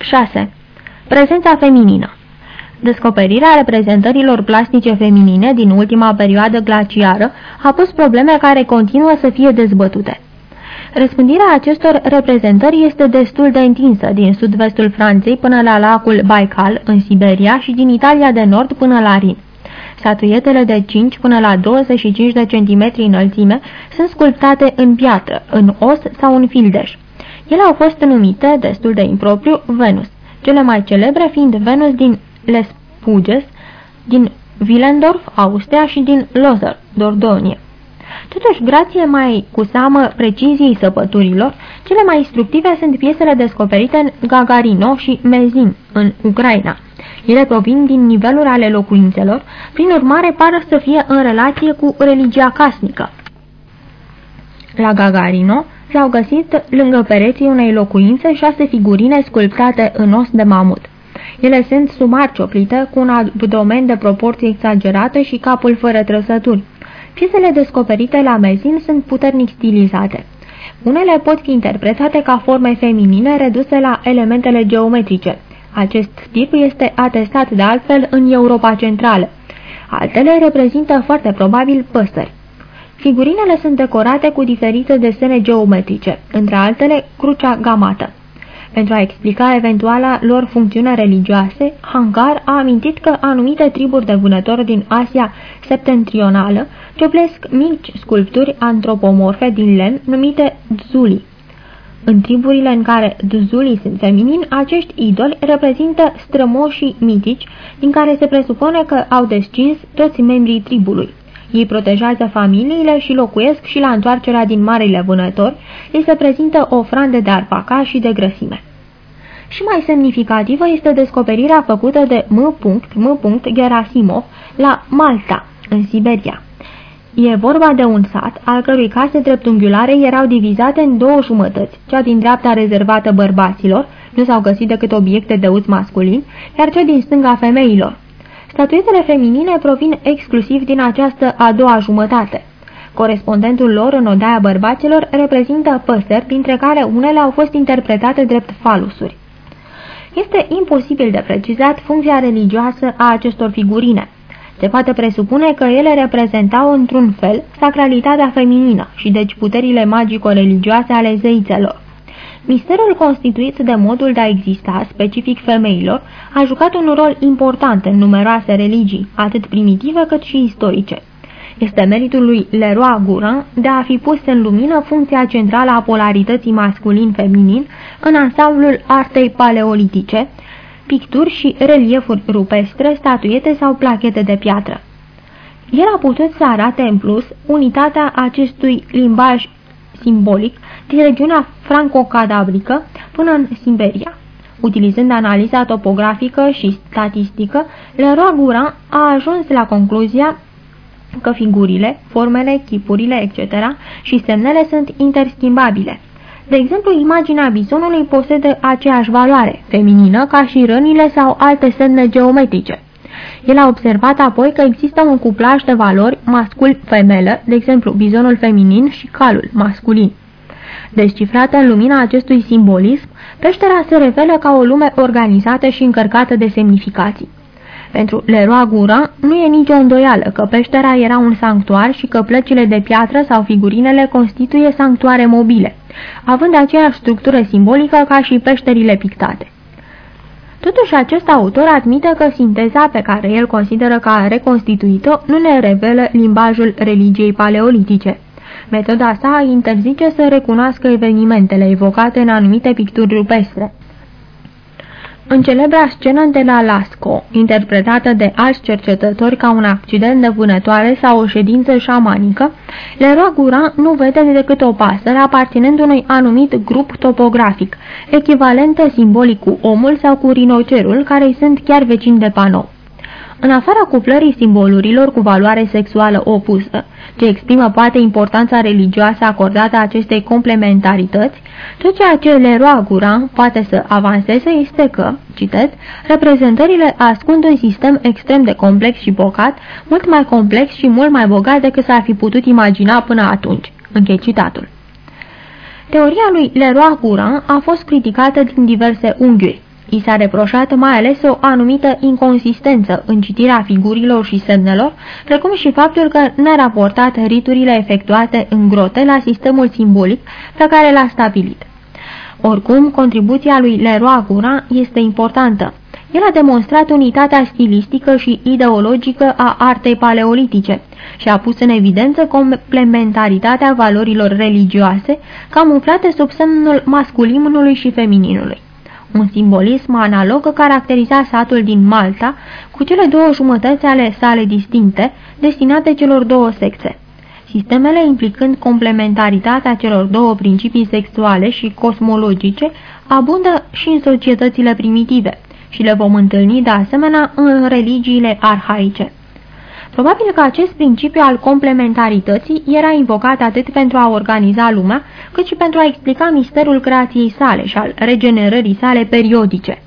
6. Prezența feminină Descoperirea reprezentărilor plastice feminine din ultima perioadă glaciară a pus probleme care continuă să fie dezbătute. Răspândirea acestor reprezentări este destul de întinsă din sud-vestul Franței până la lacul Baikal, în Siberia, și din Italia de nord până la Rin. Statuietele de 5 până la 25 de centimetri înălțime sunt sculptate în piatră, în os sau în fildeș. Ele au fost numite, destul de impropriu, Venus, cele mai celebre fiind Venus din Les Puges, din Willendorf, Austria și din Lothar, Dordogne. Totuși, grație mai cu seamă preciziei săpăturilor, cele mai instructive sunt piesele descoperite în Gagarino și Mezin, în Ucraina. Ele provin din niveluri ale locuințelor, prin urmare par să fie în relație cu religia casnică. La Gagarino s-au găsit lângă pereții unei locuințe șase figurine sculptate în os de mamut. Ele sunt sumar cioplite, cu un abdomen de proporții exagerate și capul fără trăsături. Piesele descoperite la Mezin sunt puternic stilizate. Unele pot fi interpretate ca forme feminine reduse la elementele geometrice. Acest tip este atestat de altfel în Europa Centrală. Altele reprezintă foarte probabil păsări. Figurinele sunt decorate cu diferite desene geometrice, între altele crucea gamată. Pentru a explica eventuala lor funcțiune religioase, Hangar a amintit că anumite triburi de vânători din Asia septentrională cioplesc mici sculpturi antropomorfe din lemn numite dzuli. În triburile în care dzulii sunt feminini, acești idoli reprezintă strămoșii mitici din care se presupune că au descins toți membrii tribului. Ei protejează familiile și locuiesc și la întoarcerea din marile vânători, îi se prezintă ofrande de arpaca și de grăsime. Și mai semnificativă este descoperirea făcută de M. M. Gerasimov la Malta, în Siberia. E vorba de un sat, al cărui case dreptunghiulare erau divizate în două jumătăți, cea din dreapta rezervată bărbaților, nu s-au găsit decât obiecte de uz masculin, iar cea din stânga femeilor. Statuetele feminine provin exclusiv din această a doua jumătate. Corespondentul lor în odaia bărbaților reprezintă păsări, dintre care unele au fost interpretate drept falusuri. Este imposibil de precizat funcția religioasă a acestor figurine. Se poate presupune că ele reprezentau într-un fel sacralitatea feminină și deci puterile magico-religioase ale zeițelor. Misterul constituit de modul de a exista specific femeilor a jucat un rol important în numeroase religii, atât primitive cât și istorice. Este meritul lui Leroy Gurin de a fi pus în lumină funcția centrală a polarității masculin-feminin în ansamblul artei paleolitice, picturi și reliefuri rupestre, statuete sau plachete de piatră. El a putut să arate în plus unitatea acestui limbaj simbolic din regiunea franco-cadabrică până în Siberia. Utilizând analiza topografică și statistică, Leroy Gurin a ajuns la concluzia că figurile, formele, chipurile, etc. și semnele sunt interschimbabile. De exemplu, imaginea bisonului posedă aceeași valoare, feminină, ca și rănile sau alte semne geometrice. El a observat apoi că există un cuplaj de valori mascul-femelă, de exemplu bizonul feminin și calul masculin. Descifrată în lumina acestui simbolism, peștera se revelă ca o lume organizată și încărcată de semnificații. Pentru Leroy Gura nu e nicio îndoială că peștera era un sanctuar și că plăcile de piatră sau figurinele constituie sanctuare mobile, având aceeași structură simbolică ca și peșterile pictate. Totuși, acest autor admite că sinteza pe care el consideră că a reconstituit-o nu ne revelă limbajul religiei paleolitice. Metoda sa interzice să recunoască evenimentele evocate în anumite picturi rupestre. În celebra scenă de la Lasco, interpretată de alți cercetători ca un accident de vânătoare sau o ședință șamanică, Leroy Guran nu vede decât o pasăre aparținând unui anumit grup topografic, echivalentă simbolic cu omul sau cu rinocerul, care îi sunt chiar vecini de panou. În afara cuplării simbolurilor cu valoare sexuală opusă, ce exprimă poate importanța religioasă acordată acestei complementarități, tot ceea ce Leroy Guran poate să avanseze este că, citez, reprezentările ascund un sistem extrem de complex și bogat, mult mai complex și mult mai bogat decât s-ar fi putut imagina până atunci. Închei citatul. Teoria lui Leroy Guran a fost criticată din diverse unghiuri. I s-a reproșat mai ales o anumită inconsistență în citirea figurilor și semnelor, precum și faptul că n-a raportat riturile efectuate în grote la sistemul simbolic pe care l-a stabilit. Oricum, contribuția lui Leroy Gura este importantă. El a demonstrat unitatea stilistică și ideologică a artei paleolitice și a pus în evidență complementaritatea valorilor religioase camuflate sub semnul masculinului și femininului. Un simbolism analog caracteriza satul din Malta cu cele două jumătăți ale sale distincte, destinate celor două sexe. Sistemele implicând complementaritatea celor două principii sexuale și cosmologice abundă și în societățile primitive și le vom întâlni de asemenea în religiile arhaice. Probabil că acest principiu al complementarității era invocat atât pentru a organiza lumea, cât și pentru a explica misterul creației sale și al regenerării sale periodice.